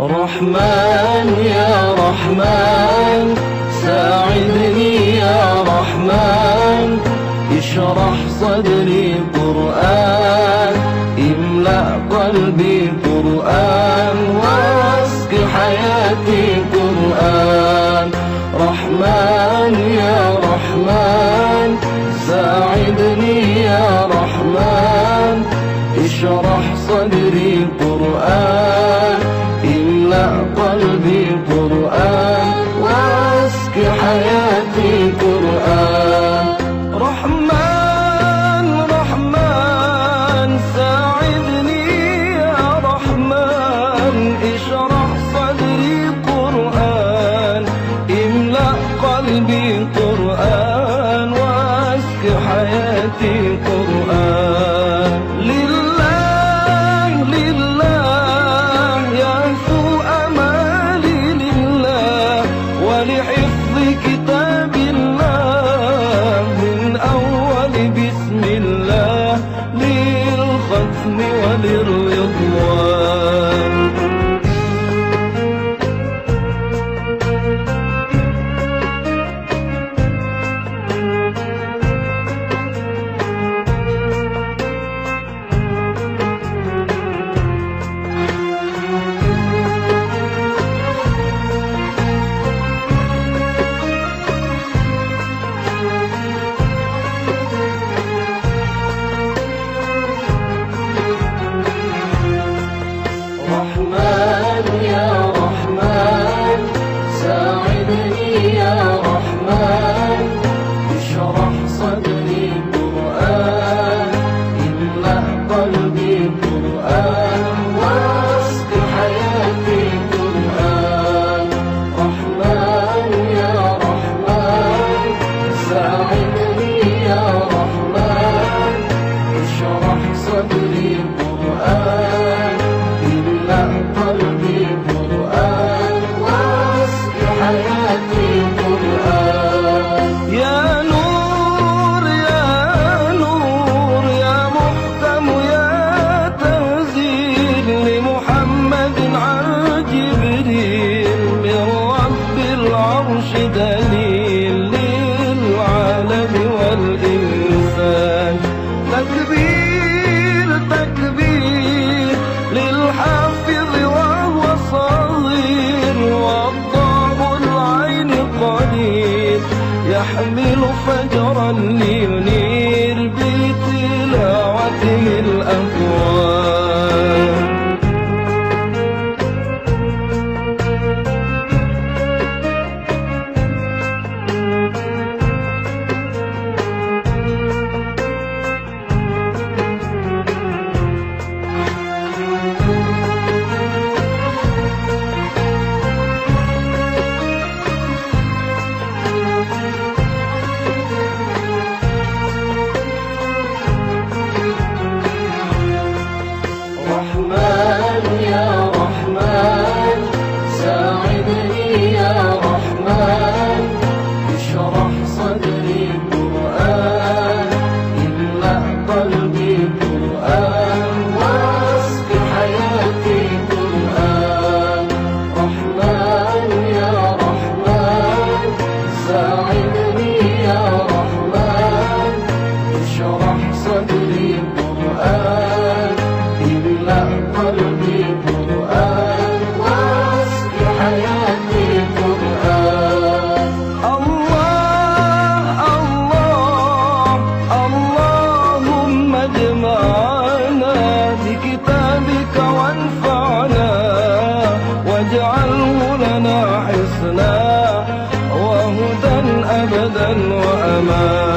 رحمن يا رحمن ساعدني يا رحمن اشرح صدري قرآن املأ قلبي قرآن واسق حياتي قرآن. رحمن يا رحمن ساعدني يا رحمن اشرح صدري قرآن. قلبي قرآن واسق حياتي little يحمل فجرا لينير بتلاوته الأمر رحمن يا رحمن. ساعدني يا رحمن. اشرح صدري القرآن. املأ قلبي القرآن. واسق حياتي القرآن. رحمن يا رحمن. ساعدني وأمان.